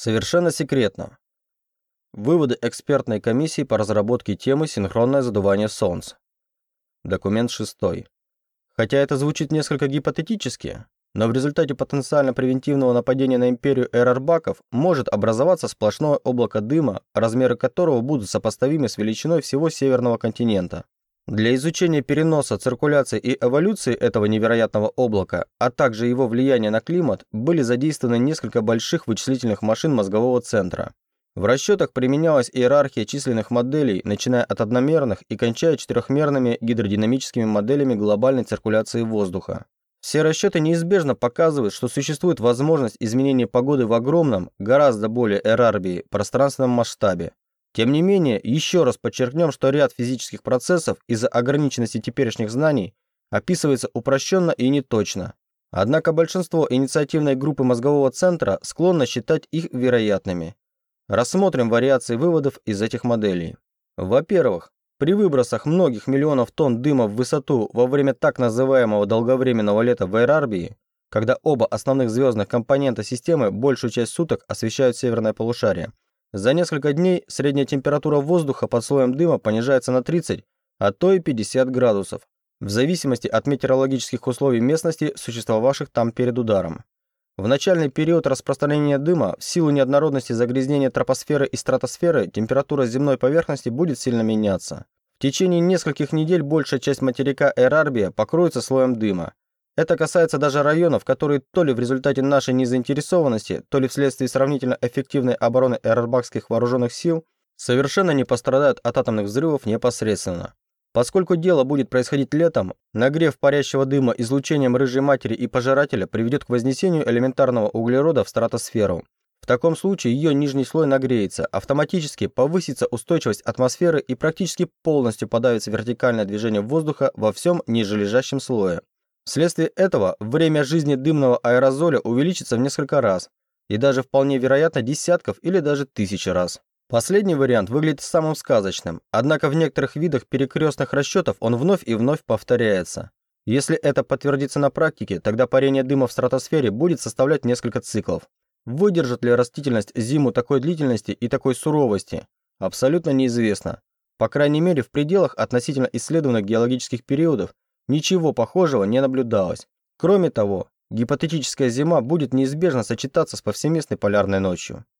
Совершенно секретно. Выводы экспертной комиссии по разработке темы «Синхронное задувание Солнца». Документ 6. Хотя это звучит несколько гипотетически, но в результате потенциально превентивного нападения на империю эрарбаков может образоваться сплошное облако дыма, размеры которого будут сопоставимы с величиной всего северного континента. Для изучения переноса, циркуляции и эволюции этого невероятного облака, а также его влияния на климат, были задействованы несколько больших вычислительных машин мозгового центра. В расчетах применялась иерархия численных моделей, начиная от одномерных и кончая четырехмерными гидродинамическими моделями глобальной циркуляции воздуха. Все расчеты неизбежно показывают, что существует возможность изменения погоды в огромном, гораздо более эрарбии, пространственном масштабе. Тем не менее, еще раз подчеркнем, что ряд физических процессов из-за ограниченности теперешних знаний описывается упрощенно и неточно. Однако большинство инициативной группы мозгового центра склонно считать их вероятными. Рассмотрим вариации выводов из этих моделей. Во-первых, при выбросах многих миллионов тонн дыма в высоту во время так называемого долговременного лета в Эрарбии, когда оба основных звездных компонента системы большую часть суток освещают северное полушарие, за несколько дней средняя температура воздуха под слоем дыма понижается на 30, а то и 50 градусов, в зависимости от метеорологических условий местности, существовавших там перед ударом. В начальный период распространения дыма, в силу неоднородности загрязнения тропосферы и стратосферы, температура земной поверхности будет сильно меняться. В течение нескольких недель большая часть материка Эрарбия покроется слоем дыма, это касается даже районов, которые то ли в результате нашей незаинтересованности, то ли вследствие сравнительно эффективной обороны эрарбакских вооруженных сил совершенно не пострадают от атомных взрывов непосредственно. Поскольку дело будет происходить летом, нагрев парящего дыма излучением рыжей матери и пожирателя приведет к вознесению элементарного углерода в стратосферу. В таком случае ее нижний слой нагреется, автоматически повысится устойчивость атмосферы и практически полностью подавится вертикальное движение воздуха во всем нижележащем слое. Вследствие этого время жизни дымного аэрозоля увеличится в несколько раз, и даже вполне вероятно десятков или даже тысяч раз. Последний вариант выглядит самым сказочным, однако в некоторых видах перекрестных расчетов он вновь и вновь повторяется. Если это подтвердится на практике, тогда парение дыма в стратосфере будет составлять несколько циклов. Выдержит ли растительность зиму такой длительности и такой суровости? Абсолютно неизвестно. По крайней мере, в пределах относительно исследованных геологических периодов Ничего похожего не наблюдалось. Кроме того, гипотетическая зима будет неизбежно сочетаться с повсеместной полярной ночью.